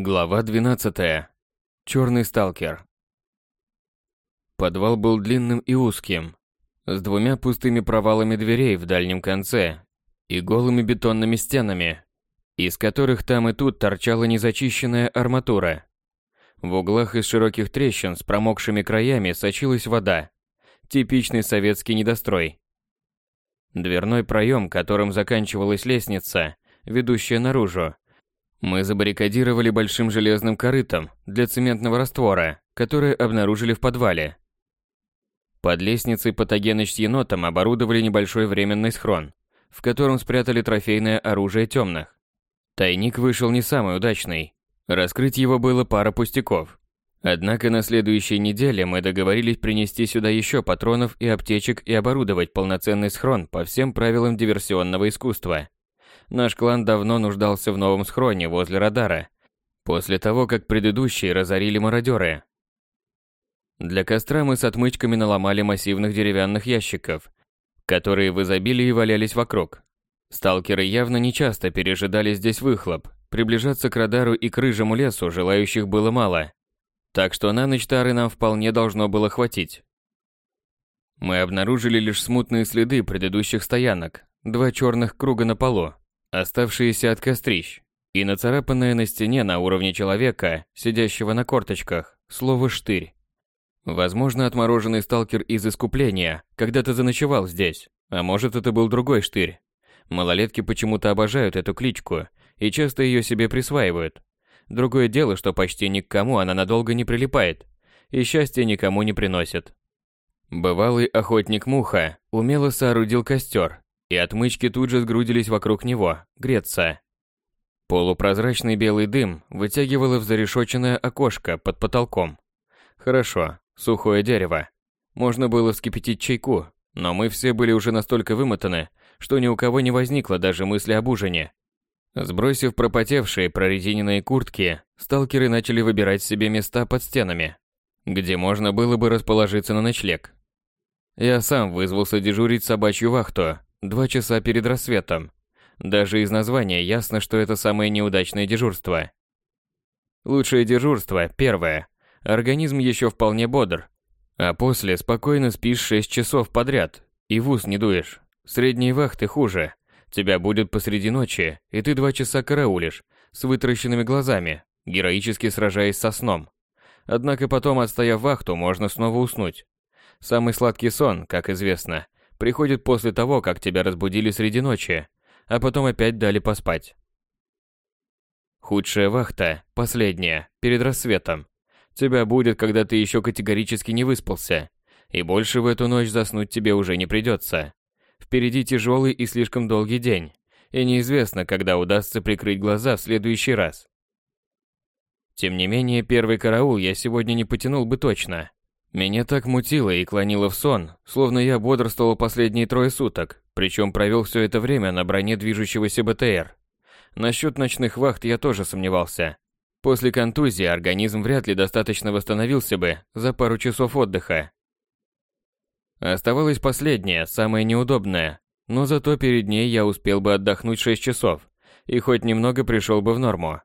Глава 12. Черный сталкер. Подвал был длинным и узким, с двумя пустыми провалами дверей в дальнем конце и голыми бетонными стенами, из которых там и тут торчала незачищенная арматура. В углах из широких трещин с промокшими краями сочилась вода. Типичный советский недострой. Дверной проем, которым заканчивалась лестница, ведущая наружу, мы забаррикадировали большим железным корытом для цементного раствора, которое обнаружили в подвале. Под лестницей Патогеныч с енотом оборудовали небольшой временный схрон, в котором спрятали трофейное оружие темных. Тайник вышел не самый удачный. Раскрыть его было пара пустяков. Однако на следующей неделе мы договорились принести сюда еще патронов и аптечек и оборудовать полноценный схрон по всем правилам диверсионного искусства. Наш клан давно нуждался в новом схроне возле радара, после того, как предыдущие разорили мародеры. Для костра мы с отмычками наломали массивных деревянных ящиков, которые в изобилии валялись вокруг. Сталкеры явно нечасто пережидали здесь выхлоп, приближаться к радару и к рыжему лесу желающих было мало. Так что на ночь тары нам вполне должно было хватить. Мы обнаружили лишь смутные следы предыдущих стоянок, два черных круга на полу, оставшиеся от кострищ, и нацарапанное на стене на уровне человека, сидящего на корточках, слово «штырь». Возможно, отмороженный сталкер из искупления когда-то заночевал здесь, а может это был другой штырь. Малолетки почему-то обожают эту кличку и часто ее себе присваивают. Другое дело, что почти ни к кому она надолго не прилипает, и счастья никому не приносит. Бывалый охотник Муха умело соорудил костер и отмычки тут же сгрудились вокруг него, греться. Полупрозрачный белый дым вытягивало в зарешоченное окошко под потолком. Хорошо, сухое дерево. Можно было вскипятить чайку, но мы все были уже настолько вымотаны, что ни у кого не возникло даже мысли об ужине. Сбросив пропотевшие прорезиненные куртки, сталкеры начали выбирать себе места под стенами, где можно было бы расположиться на ночлег. Я сам вызвался дежурить собачью вахту, Два часа перед рассветом. Даже из названия ясно, что это самое неудачное дежурство. Лучшее дежурство – первое. Организм еще вполне бодр. А после спокойно спишь 6 часов подряд. И в ус не дуешь. Средние вахты хуже. Тебя будет посреди ночи, и ты два часа караулишь, с вытаращенными глазами, героически сражаясь со сном. Однако потом, отстояв вахту, можно снова уснуть. Самый сладкий сон, как известно, приходит после того, как тебя разбудили среди ночи, а потом опять дали поспать. Худшая вахта, последняя, перед рассветом. Тебя будет, когда ты еще категорически не выспался, и больше в эту ночь заснуть тебе уже не придется. Впереди тяжелый и слишком долгий день, и неизвестно, когда удастся прикрыть глаза в следующий раз. Тем не менее, первый караул я сегодня не потянул бы точно. Меня так мутило и клонило в сон, словно я бодрствовал последние трое суток, причем провел все это время на броне движущегося БТР. Насчет ночных вахт я тоже сомневался. После контузии организм вряд ли достаточно восстановился бы за пару часов отдыха. Оставалось последнее, самое неудобное, но зато перед ней я успел бы отдохнуть 6 часов и хоть немного пришел бы в норму.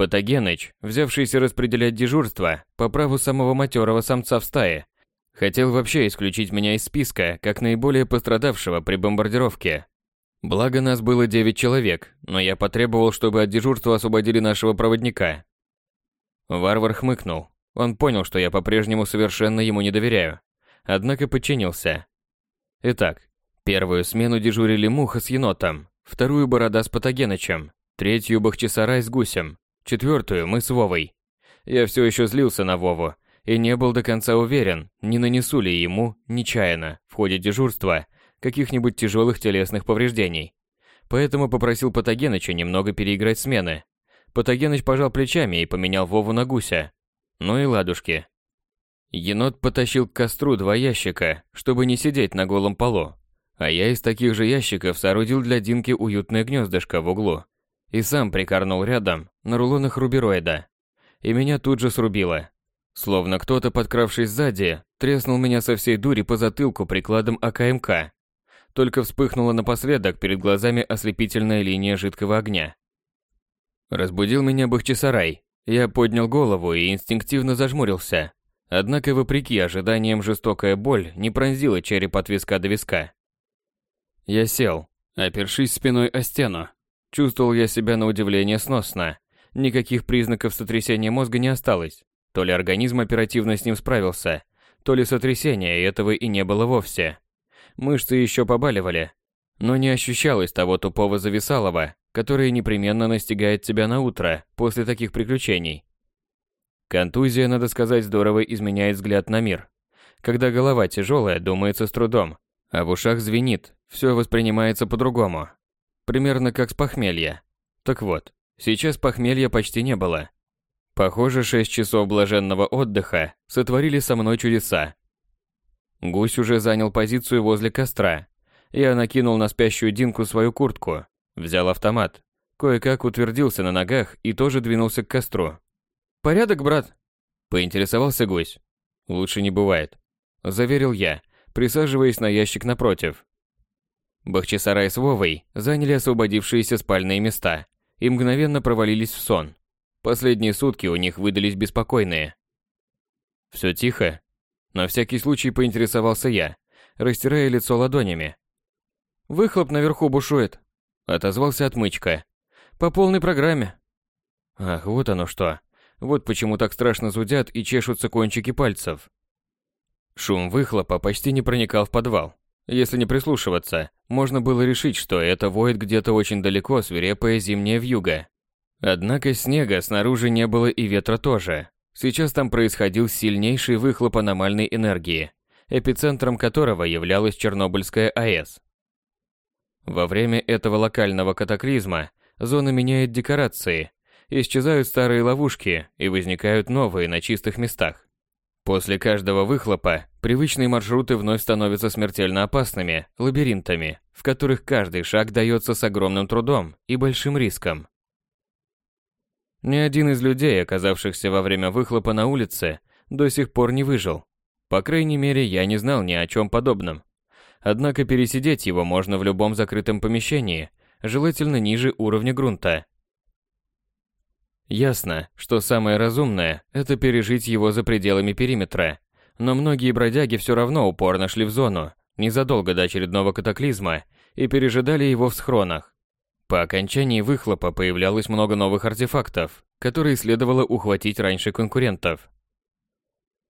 Патогеныч, взявшийся распределять дежурство по праву самого матерого самца в стае, хотел вообще исключить меня из списка как наиболее пострадавшего при бомбардировке. Благо нас было 9 человек, но я потребовал, чтобы от дежурства освободили нашего проводника. Варвар хмыкнул. Он понял, что я по-прежнему совершенно ему не доверяю. Однако подчинился. Итак, первую смену дежурили Муха с енотом, вторую Борода с Патогенычем, третью Бахчисарай с Гусем, Четвертую мы с Вовой. Я все еще злился на Вову и не был до конца уверен, не нанесу ли ему, нечаянно, в ходе дежурства, каких-нибудь тяжелых телесных повреждений. Поэтому попросил Патогеныча немного переиграть смены. Патогеныч пожал плечами и поменял Вову на гуся. Ну и ладушки. Енот потащил к костру два ящика, чтобы не сидеть на голом полу. А я из таких же ящиков соорудил для Динки уютное гнездышко в углу и сам прикорнул рядом на рулонах рубероида. И меня тут же срубило. Словно кто-то, подкравшись сзади, треснул меня со всей дури по затылку прикладом АКМК. Только вспыхнула напоследок перед глазами ослепительная линия жидкого огня. Разбудил меня Бахчисарай. Я поднял голову и инстинктивно зажмурился. Однако, вопреки ожиданиям, жестокая боль не пронзила череп от виска до виска. Я сел, опершись спиной о стену. Чувствовал я себя на удивление сносно. Никаких признаков сотрясения мозга не осталось. То ли организм оперативно с ним справился, то ли сотрясения этого и не было вовсе. Мышцы еще побаливали, но не ощущалось того тупого зависалого, которое непременно настигает тебя на утро после таких приключений. Контузия, надо сказать, здорово изменяет взгляд на мир. Когда голова тяжелая, думается с трудом, а в ушах звенит, все воспринимается по-другому. Примерно как с похмелья. Так вот, сейчас похмелья почти не было. Похоже, шесть часов блаженного отдыха сотворили со мной чудеса. Гусь уже занял позицию возле костра. Я накинул на спящую Динку свою куртку, взял автомат, кое-как утвердился на ногах и тоже двинулся к костру. «Порядок, брат?» – поинтересовался гусь. «Лучше не бывает», – заверил я, присаживаясь на ящик напротив. Бахчисарай с Вовой заняли освободившиеся спальные места и мгновенно провалились в сон. Последние сутки у них выдались беспокойные. Все тихо. На всякий случай поинтересовался я, растирая лицо ладонями. «Выхлоп наверху бушует», — отозвался отмычка. «По полной программе». Ах, вот оно что. Вот почему так страшно зудят и чешутся кончики пальцев. Шум выхлопа почти не проникал в подвал. Если не прислушиваться, можно было решить, что это воет где-то очень далеко свирепая зимняя вьюга. Однако снега снаружи не было и ветра тоже. Сейчас там происходил сильнейший выхлоп аномальной энергии, эпицентром которого являлась Чернобыльская АЭС. Во время этого локального катаклизма зона меняет декорации, исчезают старые ловушки и возникают новые на чистых местах. После каждого выхлопа привычные маршруты вновь становятся смертельно опасными лабиринтами, в которых каждый шаг дается с огромным трудом и большим риском. Ни один из людей, оказавшихся во время выхлопа на улице, до сих пор не выжил. По крайней мере, я не знал ни о чем подобном. Однако пересидеть его можно в любом закрытом помещении, желательно ниже уровня грунта. Ясно, что самое разумное – это пережить его за пределами периметра. Но многие бродяги все равно упорно шли в зону, незадолго до очередного катаклизма, и пережидали его в схронах. По окончании выхлопа появлялось много новых артефактов, которые следовало ухватить раньше конкурентов.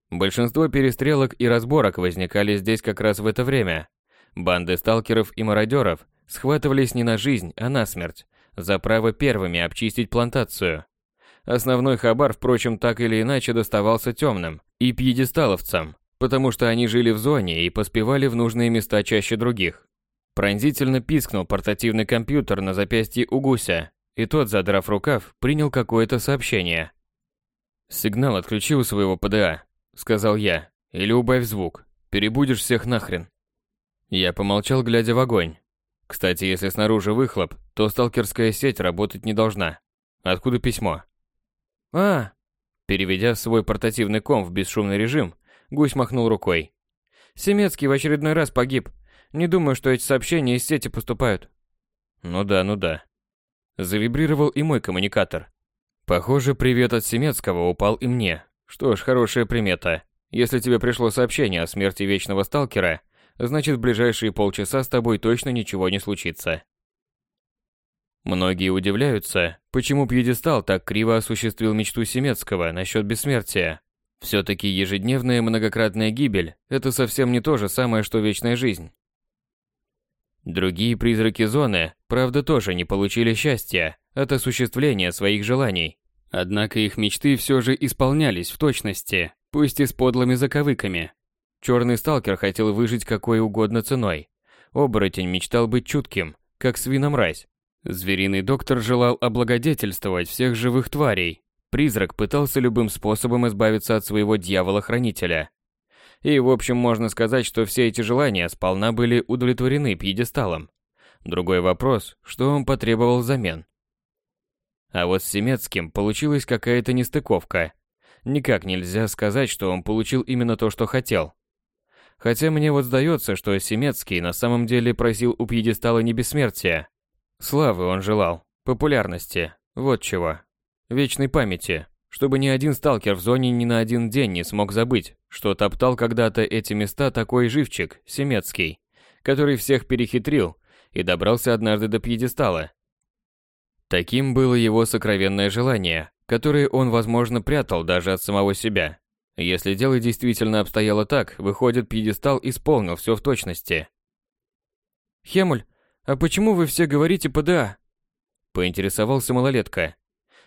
Большинство перестрелок и разборок возникали здесь как раз в это время. Банды сталкеров и мародеров схватывались не на жизнь, а на смерть, за право первыми обчистить плантацию. Основной хабар, впрочем, так или иначе доставался темным и пьедесталовцам, потому что они жили в зоне и поспевали в нужные места чаще других. Пронзительно пискнул портативный компьютер на запястье у гуся, и тот, задрав рукав, принял какое-то сообщение. «Сигнал отключи у своего ПДА», — сказал я, — «или убавь звук, перебудешь всех нахрен». Я помолчал, глядя в огонь. Кстати, если снаружи выхлоп, то сталкерская сеть работать не должна. Откуда письмо? А, переведя свой портативный ком в бесшумный режим, гусь махнул рукой. Семецкий в очередной раз погиб. Не думаю, что эти сообщения из сети поступают. Ну да, ну да. Завибрировал и мой коммуникатор. Похоже, привет от Семецкого упал и мне. Что ж, хорошая примета. Если тебе пришло сообщение о смерти Вечного Сталкера, значит в ближайшие полчаса с тобой точно ничего не случится. Многие удивляются, почему пьедестал так криво осуществил мечту Семецкого насчет бессмертия. Все-таки ежедневная многократная гибель – это совсем не то же самое, что вечная жизнь. Другие призраки зоны, правда, тоже не получили счастья от осуществления своих желаний. Однако их мечты все же исполнялись в точности, пусть и с подлыми заковыками. Черный сталкер хотел выжить какой угодно ценой. Оборотень мечтал быть чутким, как свиномразь. Звериный доктор желал облагодетельствовать всех живых тварей. Призрак пытался любым способом избавиться от своего дьявола-хранителя. И, в общем, можно сказать, что все эти желания сполна были удовлетворены пьедесталом. Другой вопрос, что он потребовал взамен. А вот с Семецким получилась какая-то нестыковка. Никак нельзя сказать, что он получил именно то, что хотел. Хотя мне вот сдается, что Семецкий на самом деле просил у пьедестала не бессмертия. Славы он желал, популярности, вот чего. Вечной памяти, чтобы ни один сталкер в зоне ни на один день не смог забыть, что топтал когда-то эти места такой живчик, Семецкий, который всех перехитрил и добрался однажды до пьедестала. Таким было его сокровенное желание, которое он, возможно, прятал даже от самого себя. Если дело действительно обстояло так, выходит, пьедестал исполнил все в точности. «Хемуль, а почему вы все говорите ПДА?» Поинтересовался малолетка.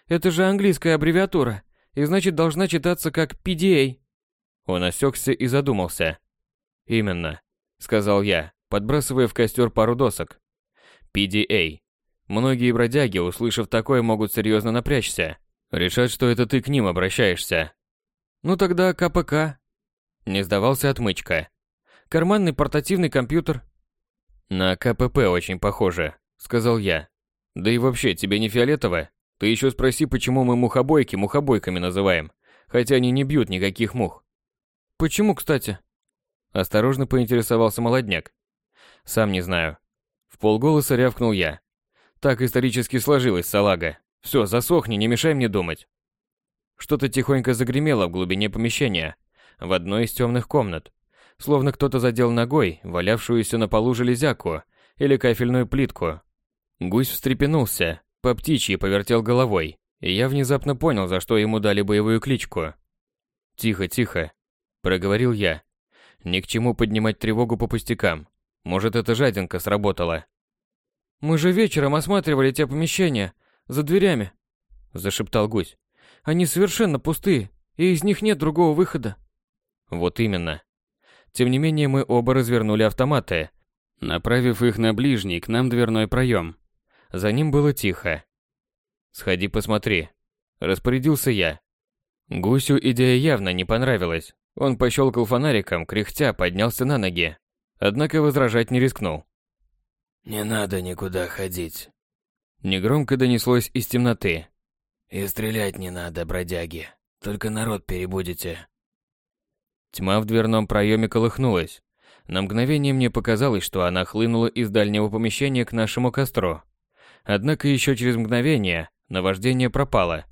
«Это же английская аббревиатура, и значит должна читаться как PDA». Он осекся и задумался. «Именно», — сказал я, подбрасывая в костер пару досок. PDA. Многие бродяги, услышав такое, могут серьезно напрячься. Решат, что это ты к ним обращаешься. Ну тогда КПК. Не сдавался отмычка. Карманный портативный компьютер. На КПП очень похоже, сказал я. Да и вообще, тебе не фиолетово? Ты еще спроси, почему мы мухобойки мухобойками называем, хотя они не бьют никаких мух. Почему, кстати? Осторожно поинтересовался молодняк. Сам не знаю. В полголоса рявкнул я. Так исторически сложилось, салага. Все, засохни, не мешай мне думать. Что-то тихонько загремело в глубине помещения, в одной из темных комнат. Словно кто-то задел ногой валявшуюся на полу железяку или кафельную плитку. Гусь встрепенулся, по птичьи повертел головой, и я внезапно понял, за что ему дали боевую кличку. «Тихо, тихо», — проговорил я. «Ни к чему поднимать тревогу по пустякам. Может, эта жадинка сработала». «Мы же вечером осматривали те помещения, за дверями», — зашептал гусь. Они совершенно пустые, и из них нет другого выхода. Вот именно. Тем не менее, мы оба развернули автоматы, направив их на ближний к нам дверной проем. За ним было тихо. «Сходи посмотри», — распорядился я. Гусю идея явно не понравилась. Он пощелкал фонариком, кряхтя поднялся на ноги. Однако возражать не рискнул. «Не надо никуда ходить», — негромко донеслось из темноты. И стрелять не надо, бродяги. Только народ перебудете. Тьма в дверном проеме колыхнулась. На мгновение мне показалось, что она хлынула из дальнего помещения к нашему костру. Однако еще через мгновение наваждение пропало.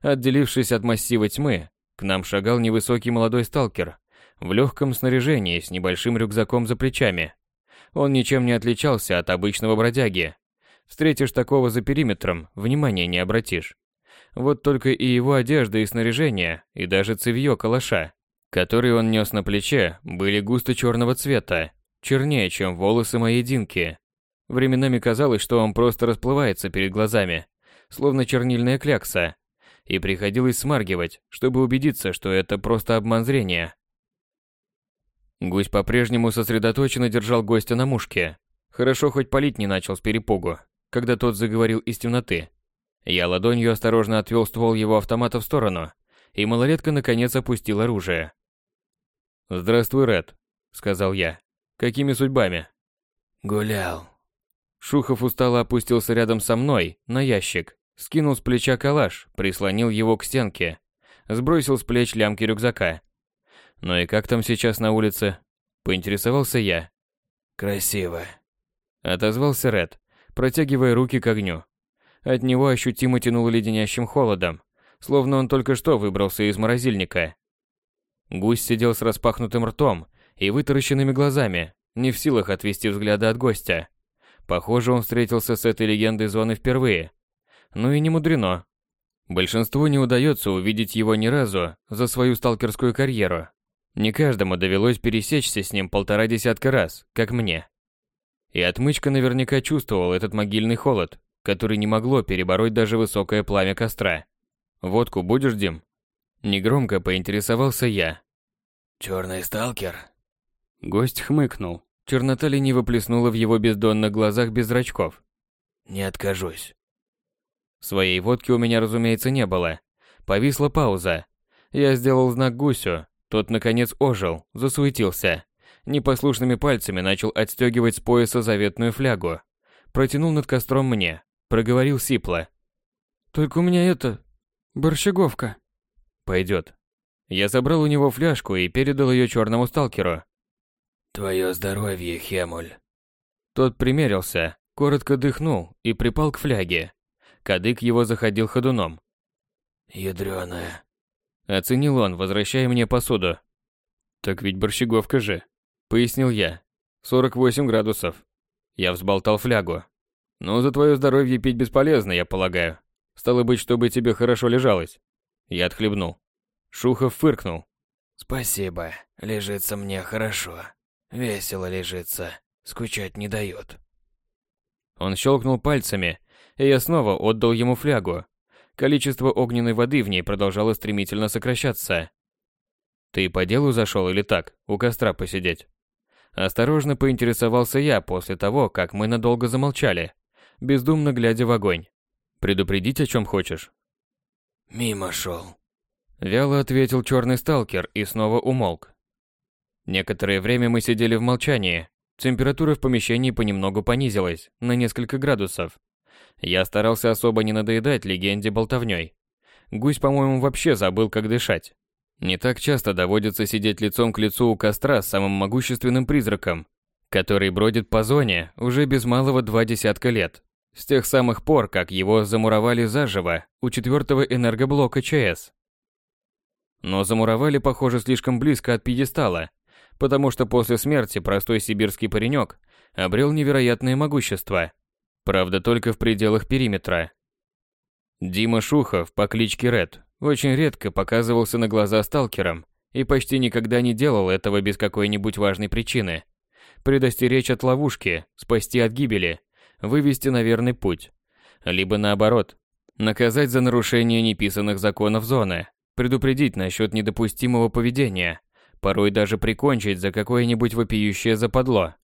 Отделившись от массива тьмы, к нам шагал невысокий молодой сталкер в легком снаряжении с небольшим рюкзаком за плечами. Он ничем не отличался от обычного бродяги. Встретишь такого за периметром, внимания не обратишь. Вот только и его одежда и снаряжение, и даже цевьё калаша, который он нес на плече, были густо черного цвета, чернее, чем волосы моей Динки. Временами казалось, что он просто расплывается перед глазами, словно чернильная клякса, и приходилось смаргивать, чтобы убедиться, что это просто обман зрения. Гусь по-прежнему сосредоточенно держал гостя на мушке. Хорошо хоть палить не начал с перепугу, когда тот заговорил из темноты. Я ладонью осторожно отвел ствол его автомата в сторону, и малолетка наконец опустил оружие. «Здравствуй, Ред», — сказал я. «Какими судьбами?» «Гулял». Шухов устало опустился рядом со мной, на ящик, скинул с плеча калаш, прислонил его к стенке, сбросил с плеч лямки рюкзака. «Ну и как там сейчас на улице?» — поинтересовался я. «Красиво», — отозвался Ред, протягивая руки к огню. От него ощутимо тянуло леденящим холодом, словно он только что выбрался из морозильника. Гусь сидел с распахнутым ртом и вытаращенными глазами, не в силах отвести взгляда от гостя. Похоже, он встретился с этой легендой зоны впервые. Ну и не мудрено. Большинству не удается увидеть его ни разу за свою сталкерскую карьеру. Не каждому довелось пересечься с ним полтора десятка раз, как мне. И отмычка наверняка чувствовал этот могильный холод, который не могло перебороть даже высокое пламя костра. «Водку будешь, Дим?» Негромко поинтересовался я. «Черный сталкер?» Гость хмыкнул. Чернота лениво плеснула в его бездонных глазах без зрачков. «Не откажусь». Своей водки у меня, разумеется, не было. Повисла пауза. Я сделал знак гусю. Тот, наконец, ожил, засуетился. Непослушными пальцами начал отстегивать с пояса заветную флягу. Протянул над костром мне. Проговорил сипло. «Только у меня это... борщаговка». «Пойдет». Я забрал у него фляжку и передал ее черному сталкеру. «Твое здоровье, Хемуль». Тот примерился, коротко дыхнул и припал к фляге. Кадык его заходил ходуном. Ядрёная. Оценил он, возвращая мне посуду. Так ведь борщеговка же, пояснил я. 48 градусов. Я взболтал флягу. Ну, за твое здоровье пить бесполезно, я полагаю. Стало быть, чтобы тебе хорошо лежалось. Я отхлебнул. Шухов фыркнул. Спасибо, лежится мне хорошо. Весело лежится, скучать не дает. Он щелкнул пальцами, и я снова отдал ему флягу. Количество огненной воды в ней продолжало стремительно сокращаться. «Ты по делу зашел или так, у костра посидеть?» Осторожно поинтересовался я после того, как мы надолго замолчали, бездумно глядя в огонь. «Предупредить о чем хочешь?» «Мимо шел», — вяло ответил черный сталкер и снова умолк. Некоторое время мы сидели в молчании. Температура в помещении понемногу понизилась на несколько градусов. Я старался особо не надоедать легенде болтовней. Гусь, по-моему, вообще забыл, как дышать. Не так часто доводится сидеть лицом к лицу у костра с самым могущественным призраком, который бродит по зоне уже без малого два десятка лет. С тех самых пор, как его замуровали заживо у четвертого энергоблока ЧС. Но замуровали, похоже, слишком близко от пьедестала, потому что после смерти простой сибирский паренек обрел невероятное могущество. Правда, только в пределах периметра. Дима Шухов по кличке Ред очень редко показывался на глаза сталкерам и почти никогда не делал этого без какой-нибудь важной причины. Предостеречь от ловушки, спасти от гибели, вывести на верный путь. Либо наоборот, наказать за нарушение неписанных законов зоны, предупредить насчет недопустимого поведения, порой даже прикончить за какое-нибудь вопиющее западло.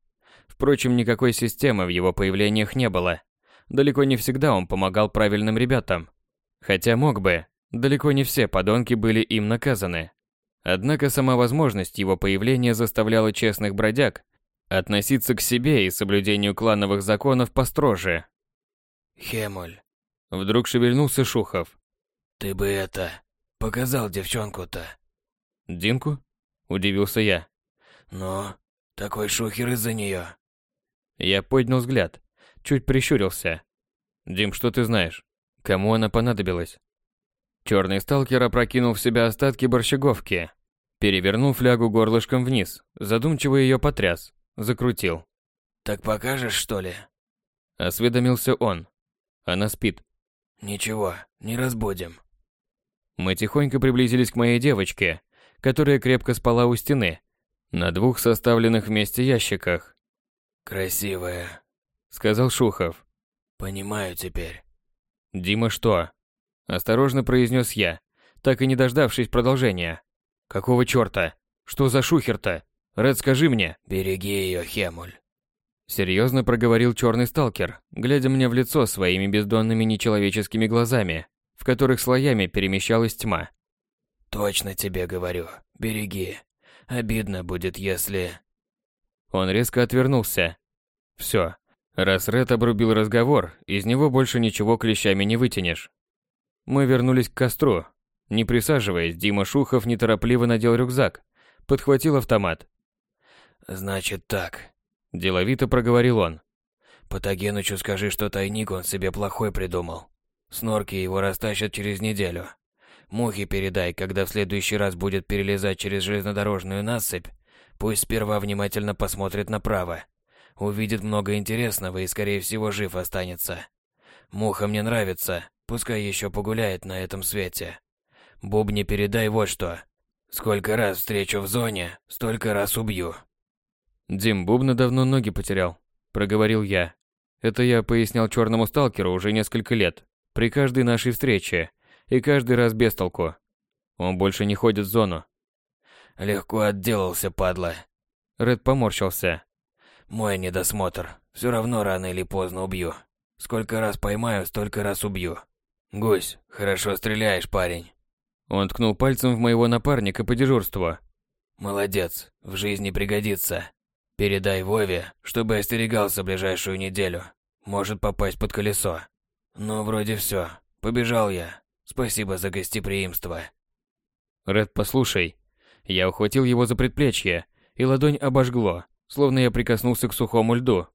Впрочем, никакой системы в его появлениях не было. Далеко не всегда он помогал правильным ребятам. Хотя мог бы, далеко не все подонки были им наказаны. Однако сама возможность его появления заставляла честных бродяг относиться к себе и соблюдению клановых законов построже. Хемуль. Вдруг шевельнулся Шухов. Ты бы это, показал девчонку-то. Динку? Удивился я. Но такой шухер из-за нее. Я поднял взгляд, чуть прищурился. «Дим, что ты знаешь? Кому она понадобилась?» Черный сталкер опрокинул в себя остатки борщеговки, перевернул флягу горлышком вниз, задумчиво ее потряс, закрутил. «Так покажешь, что ли?» Осведомился он. Она спит. «Ничего, не разбудим». Мы тихонько приблизились к моей девочке, которая крепко спала у стены, на двух составленных вместе ящиках. «Красивая», — сказал Шухов. «Понимаю теперь». «Дима что?» — осторожно произнес я, так и не дождавшись продолжения. «Какого черта? Что за шухер-то? Ред, скажи мне!» «Береги ее, Хемуль!» Серьезно проговорил черный сталкер, глядя мне в лицо своими бездонными нечеловеческими глазами, в которых слоями перемещалась тьма. «Точно тебе говорю, береги. Обидно будет, если...» Он резко отвернулся. Все. Раз Ред обрубил разговор, из него больше ничего клещами не вытянешь. Мы вернулись к костру. Не присаживаясь, Дима Шухов неторопливо надел рюкзак, подхватил автомат. «Значит так», – деловито проговорил он. «Патогенычу скажи, что тайник он себе плохой придумал. Снорки его растащат через неделю. Мухе передай, когда в следующий раз будет перелезать через железнодорожную насыпь, Пусть сперва внимательно посмотрит направо. Увидит много интересного и, скорее всего, жив останется. Муха мне нравится, пускай еще погуляет на этом свете. Бубни передай вот что. Сколько раз встречу в зоне, столько раз убью. Дим Бубна давно ноги потерял, проговорил я. Это я пояснял черному сталкеру уже несколько лет, при каждой нашей встрече, и каждый раз без толку. Он больше не ходит в зону, Легко отделался, падла. Ред поморщился. Мой недосмотр. Все равно рано или поздно убью. Сколько раз поймаю, столько раз убью. Гусь, хорошо стреляешь, парень. Он ткнул пальцем в моего напарника по дежурству. Молодец, в жизни пригодится. Передай Вове, чтобы остерегался ближайшую неделю. Может попасть под колесо. Ну, вроде все. Побежал я. Спасибо за гостеприимство. Ред, послушай, я ухватил его за предплечье, и ладонь обожгло, словно я прикоснулся к сухому льду.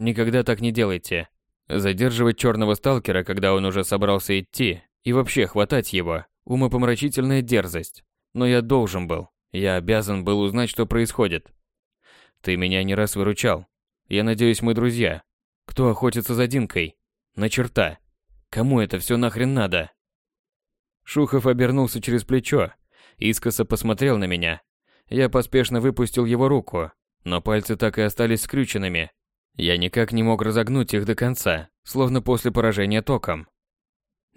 Никогда так не делайте. Задерживать черного сталкера, когда он уже собрался идти, и вообще хватать его, Умопомрачительная дерзость. Но я должен был. Я обязан был узнать, что происходит. Ты меня не раз выручал. Я надеюсь, мы друзья. Кто охотится за Динкой? На черта. Кому это все нахрен надо? Шухов обернулся через плечо, искоса посмотрел на меня. Я поспешно выпустил его руку, но пальцы так и остались скрюченными. Я никак не мог разогнуть их до конца, словно после поражения током.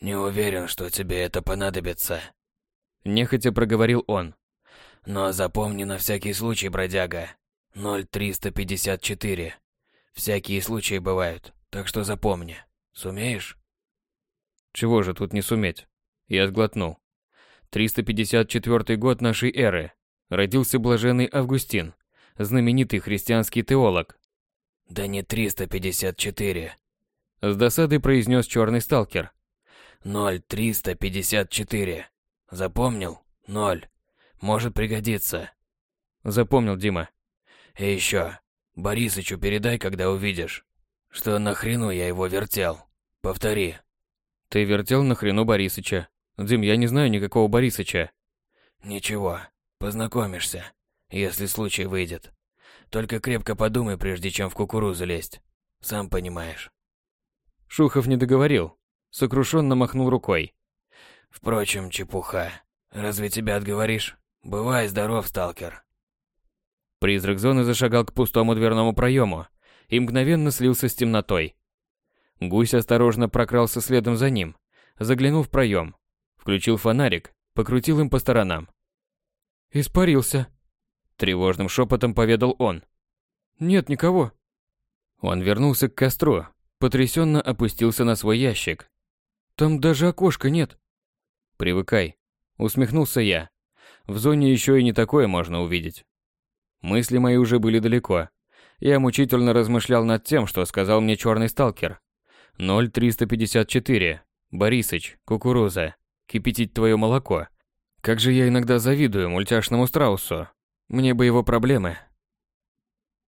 «Не уверен, что тебе это понадобится», – нехотя проговорил он. «Но запомни на всякий случай, бродяга. 0354. Всякие случаи бывают, так что запомни. Сумеешь?» Чего же тут не суметь? Я сглотнул. 354 год нашей эры. Родился блаженный Августин, знаменитый христианский теолог. Да не 354. С досадой произнес черный сталкер. 0354. Запомнил? Ноль. Может пригодиться. Запомнил, Дима. И еще. Борисычу передай, когда увидишь. Что нахрену я его вертел. Повтори. Ты вертел нахрену Борисыча. Дим, я не знаю никакого Борисыча. Ничего, познакомишься, если случай выйдет. Только крепко подумай, прежде чем в кукурузу лезть. Сам понимаешь. Шухов не договорил. Сокрушенно махнул рукой. Впрочем, чепуха. Разве тебя отговоришь? Бывай здоров, сталкер. Призрак зоны зашагал к пустому дверному проему и мгновенно слился с темнотой. Гусь осторожно прокрался следом за ним, заглянул в проем, включил фонарик, покрутил им по сторонам. «Испарился», — тревожным шепотом поведал он. «Нет никого». Он вернулся к костру, потрясенно опустился на свой ящик. «Там даже окошка нет». «Привыкай», — усмехнулся я. «В зоне еще и не такое можно увидеть». Мысли мои уже были далеко. Я мучительно размышлял над тем, что сказал мне черный сталкер. 0354. Борисыч, кукуруза. Кипятить твое молоко. Как же я иногда завидую мультяшному страусу. Мне бы его проблемы.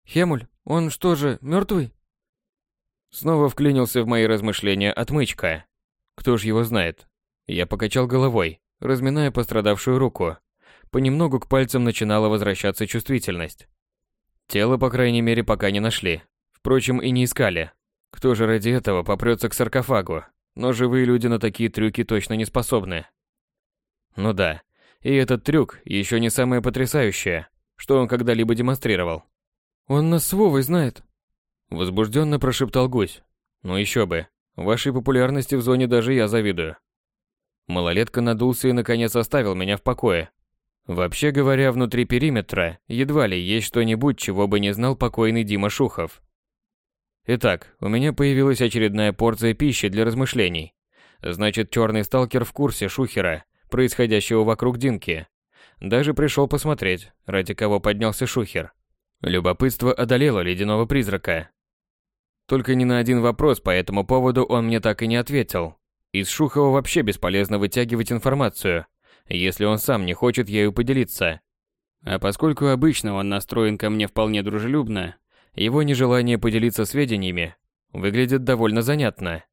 Хемуль, он что же, мертвый? Снова вклинился в мои размышления отмычка. Кто ж его знает? Я покачал головой, разминая пострадавшую руку. Понемногу к пальцам начинала возвращаться чувствительность. Тело, по крайней мере, пока не нашли. Впрочем, и не искали. Кто же ради этого попрется к саркофагу? Но живые люди на такие трюки точно не способны. Ну да, и этот трюк еще не самое потрясающее, что он когда-либо демонстрировал. «Он нас с Вовой знает», — возбужденно прошептал гусь. «Ну еще бы, вашей популярности в зоне даже я завидую». Малолетка надулся и наконец оставил меня в покое. Вообще говоря, внутри периметра едва ли есть что-нибудь, чего бы не знал покойный Дима Шухов. Итак, у меня появилась очередная порция пищи для размышлений. Значит, черный сталкер в курсе Шухера, происходящего вокруг Динки. Даже пришел посмотреть, ради кого поднялся Шухер. Любопытство одолело ледяного призрака. Только ни на один вопрос по этому поводу он мне так и не ответил. Из Шухова вообще бесполезно вытягивать информацию, если он сам не хочет ею поделиться. А поскольку обычно он настроен ко мне вполне дружелюбно, его нежелание поделиться сведениями выглядит довольно занятно.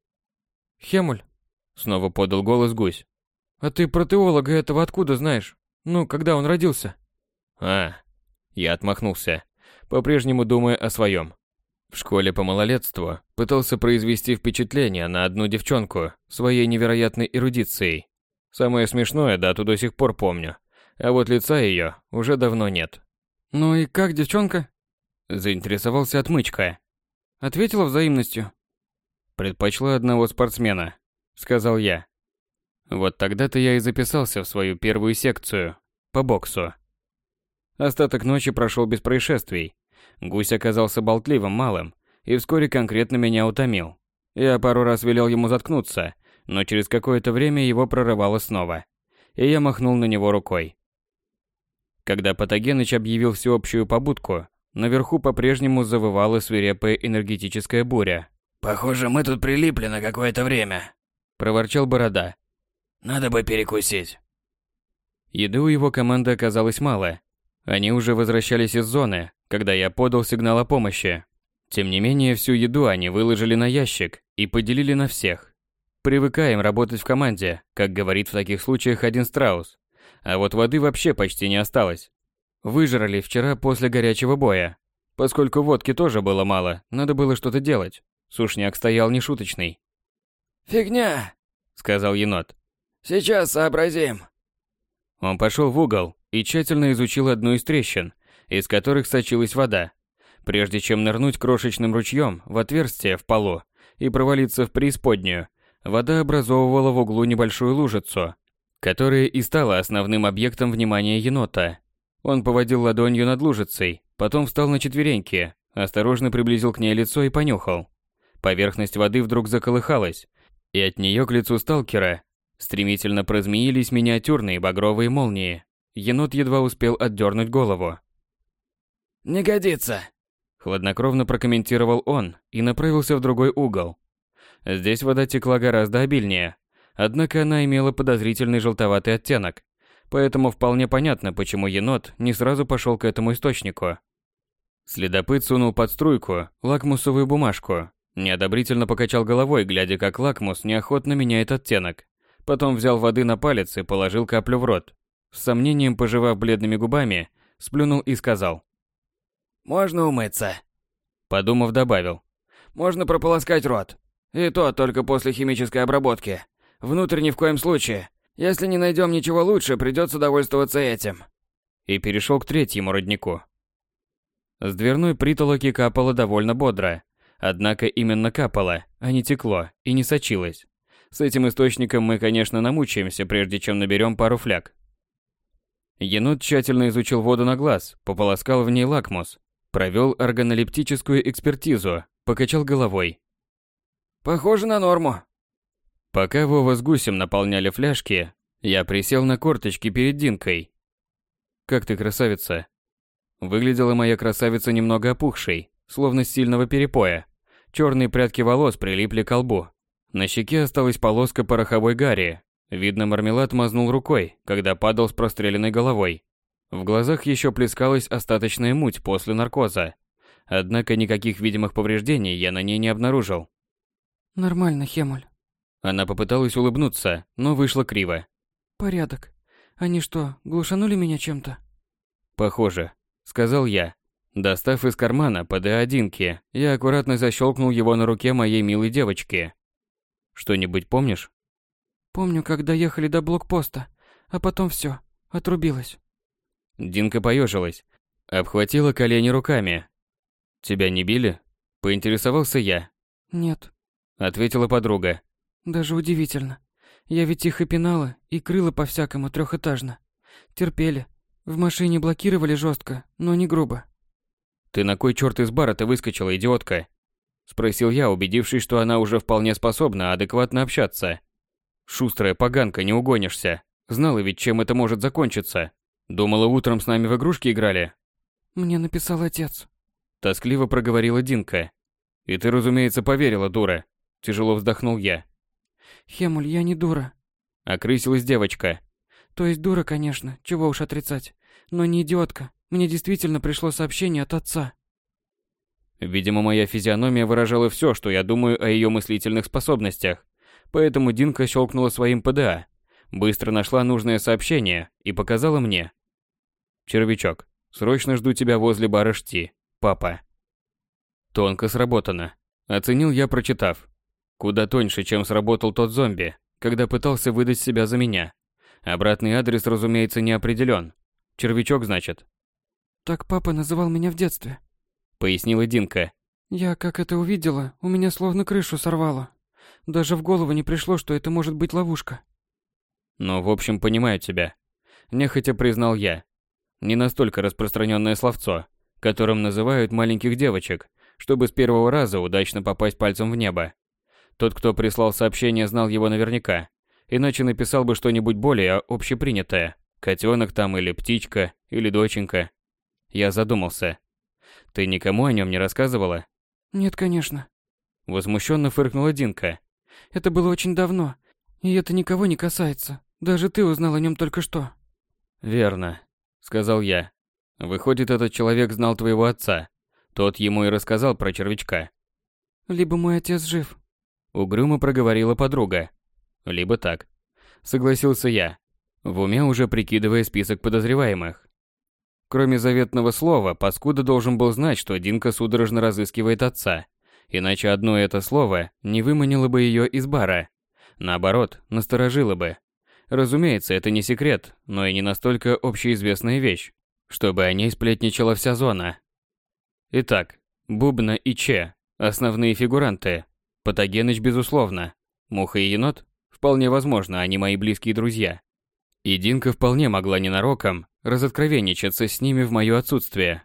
«Хемуль», — снова подал голос гусь, — «а ты про теолога этого откуда знаешь? Ну, когда он родился?» «А...» Я отмахнулся, по-прежнему думая о своем. В школе по малолетству пытался произвести впечатление на одну девчонку своей невероятной эрудицией. Самое смешное, дату до сих пор помню, а вот лица ее уже давно нет. «Ну и как девчонка?» Заинтересовался отмычка. Ответила взаимностью. Предпочла одного спортсмена, сказал я. Вот тогда-то я и записался в свою первую секцию по боксу. Остаток ночи прошел без происшествий. Гусь оказался болтливым малым и вскоре конкретно меня утомил. Я пару раз велел ему заткнуться, но через какое-то время его прорывало снова, и я махнул на него рукой. Когда Патогеныч объявил всеобщую побудку, Наверху по-прежнему завывала свирепая энергетическая буря. «Похоже, мы тут прилипли на какое-то время», – проворчал Борода. «Надо бы перекусить». Еды у его команды оказалось мало. Они уже возвращались из зоны, когда я подал сигнал о помощи. Тем не менее, всю еду они выложили на ящик и поделили на всех. Привыкаем работать в команде, как говорит в таких случаях один страус. А вот воды вообще почти не осталось. Выжрали вчера после горячего боя. Поскольку водки тоже было мало, надо было что-то делать. Сушняк стоял нешуточный. «Фигня!» — сказал енот. «Сейчас сообразим». Он пошел в угол и тщательно изучил одну из трещин, из которых сочилась вода. Прежде чем нырнуть крошечным ручьем в отверстие в полу и провалиться в преисподнюю, вода образовывала в углу небольшую лужицу, которая и стала основным объектом внимания енота. Он поводил ладонью над лужицей, потом встал на четвереньки, осторожно приблизил к ней лицо и понюхал. Поверхность воды вдруг заколыхалась, и от нее к лицу сталкера стремительно прозмеились миниатюрные багровые молнии. Енот едва успел отдернуть голову. «Не годится!» Хладнокровно прокомментировал он и направился в другой угол. Здесь вода текла гораздо обильнее, однако она имела подозрительный желтоватый оттенок, поэтому вполне понятно, почему енот не сразу пошел к этому источнику. Следопыт сунул под струйку лакмусовую бумажку, неодобрительно покачал головой, глядя, как лакмус неохотно меняет оттенок. Потом взял воды на палец и положил каплю в рот. С сомнением пожевав бледными губами, сплюнул и сказал. «Можно умыться?» Подумав, добавил. «Можно прополоскать рот. И то только после химической обработки. Внутрь ни в коем случае. Если не найдем ничего лучше, придется довольствоваться этим». И перешел к третьему роднику. С дверной притолоки капало довольно бодро. Однако именно капало, а не текло и не сочилось. С этим источником мы, конечно, намучаемся, прежде чем наберем пару фляг. Енот тщательно изучил воду на глаз, пополоскал в ней лакмус, провел органолептическую экспертизу, покачал головой. «Похоже на норму». Пока Вова с Гусем наполняли фляжки, я присел на корточки перед Динкой. «Как ты, красавица?» Выглядела моя красавица немного опухшей, словно с сильного перепоя. Черные прядки волос прилипли к лбу. На щеке осталась полоска пороховой гари. Видно, мармелад мазнул рукой, когда падал с простреленной головой. В глазах еще плескалась остаточная муть после наркоза. Однако никаких видимых повреждений я на ней не обнаружил. «Нормально, Хемуль». Она попыталась улыбнуться, но вышло криво. «Порядок. Они что, глушанули меня чем-то?» «Похоже», — сказал я. Достав из кармана ПД-1, я аккуратно защелкнул его на руке моей милой девочки. Что-нибудь помнишь? Помню, когда ехали до блокпоста, а потом все, отрубилась. Динка поежилась, обхватила колени руками. Тебя не били? Поинтересовался я. Нет, ответила подруга. Даже удивительно. Я ведь их и пинала, и крыла по-всякому трехэтажно. Терпели. В машине блокировали жестко, но не грубо. «Ты на кой черт из бара-то выскочила, идиотка?» Спросил я, убедившись, что она уже вполне способна адекватно общаться. «Шустрая поганка, не угонишься. Знала ведь, чем это может закончиться. Думала, утром с нами в игрушки играли?» «Мне написал отец». Тоскливо проговорила Динка. «И ты, разумеется, поверила, дура». Тяжело вздохнул я. «Хемуль, я не дура». Окрысилась девочка. «То есть дура, конечно, чего уж отрицать. Но не идиотка. Мне действительно пришло сообщение от отца. Видимо, моя физиономия выражала все, что я думаю о ее мыслительных способностях. Поэтому Динка щелкнула своим ПДА, быстро нашла нужное сообщение и показала мне. «Червячок, срочно жду тебя возле бара Шти, папа». Тонко сработано. Оценил я, прочитав. Куда тоньше, чем сработал тот зомби, когда пытался выдать себя за меня. Обратный адрес, разумеется, не определен. Червячок, значит. Так папа называл меня в детстве, пояснила Динка. Я как это увидела, у меня словно крышу сорвало. Даже в голову не пришло, что это может быть ловушка. Ну, в общем, понимаю тебя. Нехотя признал я. Не настолько распространенное словцо, которым называют маленьких девочек, чтобы с первого раза удачно попасть пальцем в небо. Тот, кто прислал сообщение, знал его наверняка, иначе написал бы что-нибудь более общепринятое. Котенок там или птичка, или доченька. Я задумался. Ты никому о нем не рассказывала? Нет, конечно. Возмущенно фыркнула Динка. Это было очень давно, и это никого не касается. Даже ты узнал о нем только что. Верно, сказал я. Выходит, этот человек знал твоего отца. Тот ему и рассказал про червячка. Либо мой отец жив. Угрюмо проговорила подруга. Либо так. Согласился я, в уме уже прикидывая список подозреваемых. Кроме заветного слова, паскуда должен был знать, что Динка судорожно разыскивает отца. Иначе одно это слово не выманило бы ее из бара. Наоборот, насторожило бы. Разумеется, это не секрет, но и не настолько общеизвестная вещь, чтобы о ней сплетничала вся зона. Итак, Бубна и Че – основные фигуранты. Патогеныч, безусловно. Муха и енот? Вполне возможно, они мои близкие друзья. И Динка вполне могла ненароком разоткровенничаться с ними в мое отсутствие.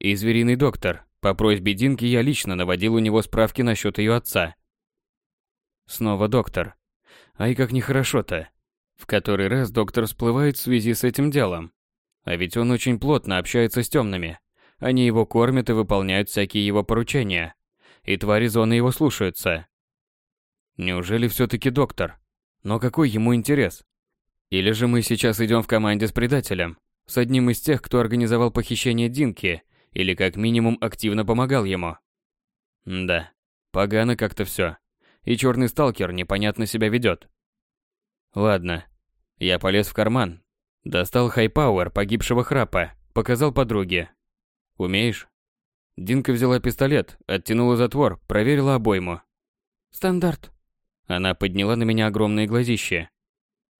И звериный доктор. По просьбе Динки я лично наводил у него справки насчет ее отца. Снова доктор. Ай, как нехорошо-то. В который раз доктор всплывает в связи с этим делом. А ведь он очень плотно общается с темными. Они его кормят и выполняют всякие его поручения. И твари зоны его слушаются. Неужели все-таки доктор? Но какой ему интерес? Или же мы сейчас идем в команде с предателем? С одним из тех, кто организовал похищение Динки, или как минимум активно помогал ему? Да, погано как-то все. И черный сталкер непонятно себя ведет. Ладно. Я полез в карман. Достал Hi-Power погибшего Храпа. Показал подруге. Умеешь? Динка взяла пистолет, оттянула затвор, проверила обойму. Стандарт. Она подняла на меня огромные глазища.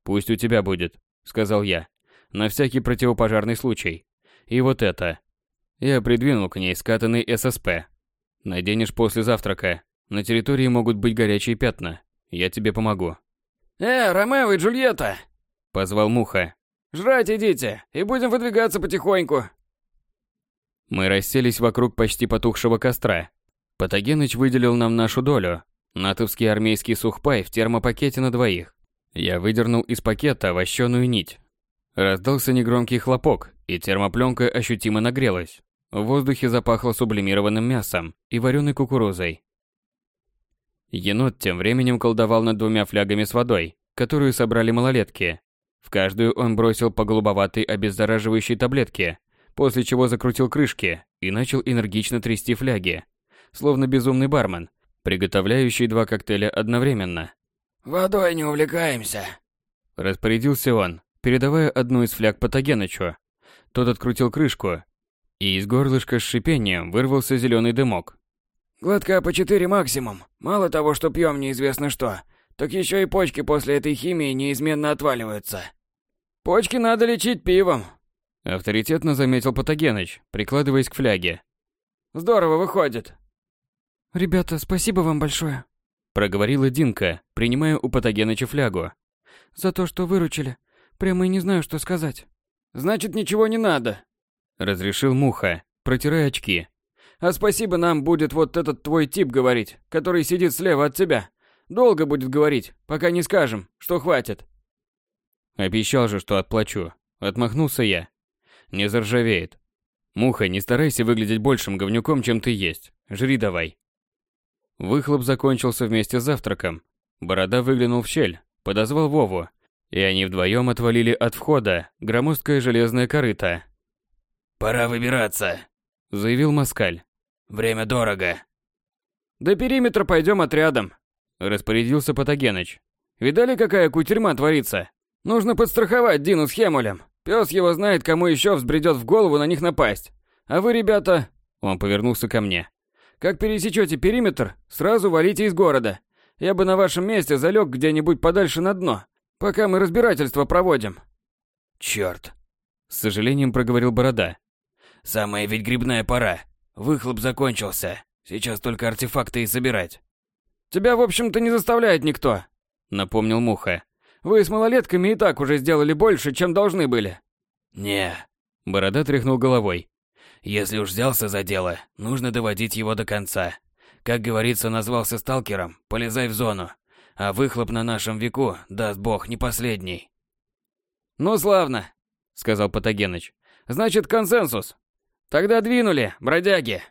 «Пусть у тебя будет», — сказал я. «На всякий противопожарный случай. И вот это». Я придвинул к ней скатанный ССП. «Наденешь после завтрака. На территории могут быть горячие пятна. Я тебе помогу». «Э, Ромео и Джульетта!» — позвал Муха. «Жрать идите, и будем выдвигаться потихоньку». Мы расселись вокруг почти потухшего костра. Патогеныч выделил нам нашу долю, Натовский армейский сухпай в термопакете на двоих. Я выдернул из пакета вощеную нить. Раздался негромкий хлопок, и термопленка ощутимо нагрелась. В воздухе запахло сублимированным мясом и вареной кукурузой. Енот тем временем колдовал над двумя флягами с водой, которую собрали малолетки. В каждую он бросил по голубоватой обеззараживающей таблетке, после чего закрутил крышки и начал энергично трясти фляги, словно безумный бармен, приготовляющий два коктейля одновременно. «Водой не увлекаемся», – распорядился он, передавая одну из фляг Патогенычу. Тот открутил крышку, и из горлышка с шипением вырвался зеленый дымок. «Глотка по четыре максимум. Мало того, что пьем неизвестно что, так еще и почки после этой химии неизменно отваливаются. Почки надо лечить пивом», – авторитетно заметил Патогеныч, прикладываясь к фляге. «Здорово выходит. «Ребята, спасибо вам большое», — проговорила Динка, принимая у Патогеныча флягу. «За то, что выручили. Прямо и не знаю, что сказать». «Значит, ничего не надо», — разрешил Муха, протирая очки. «А спасибо нам будет вот этот твой тип говорить, который сидит слева от тебя. Долго будет говорить, пока не скажем, что хватит». Обещал же, что отплачу. Отмахнулся я. Не заржавеет. Муха, не старайся выглядеть большим говнюком, чем ты есть. Жри давай. Выхлоп закончился вместе с завтраком. Борода выглянул в щель, подозвал Вову, и они вдвоем отвалили от входа громоздкое железное корыто. «Пора выбираться», — заявил Москаль. «Время дорого». «До периметра пойдем отрядом», — распорядился Патогеныч. «Видали, какая кутерьма творится? Нужно подстраховать Дину с Хемулем. Пес его знает, кому еще взбредет в голову на них напасть. А вы, ребята...» Он повернулся ко мне. Как пересечете периметр, сразу валите из города. Я бы на вашем месте залег где-нибудь подальше на дно, пока мы разбирательство проводим. Черт! С сожалением проговорил Борода. Самая ведь грибная пора. Выхлоп закончился. Сейчас только артефакты и собирать. Тебя, в общем-то, не заставляет никто, напомнил Муха. Вы с малолетками и так уже сделали больше, чем должны были. Не. Борода тряхнул головой. Если уж взялся за дело, нужно доводить его до конца. Как говорится, назвался сталкером, полезай в зону. А выхлоп на нашем веку, даст бог, не последний. Ну, славно, сказал Патогеныч. Значит, консенсус. Тогда двинули, бродяги.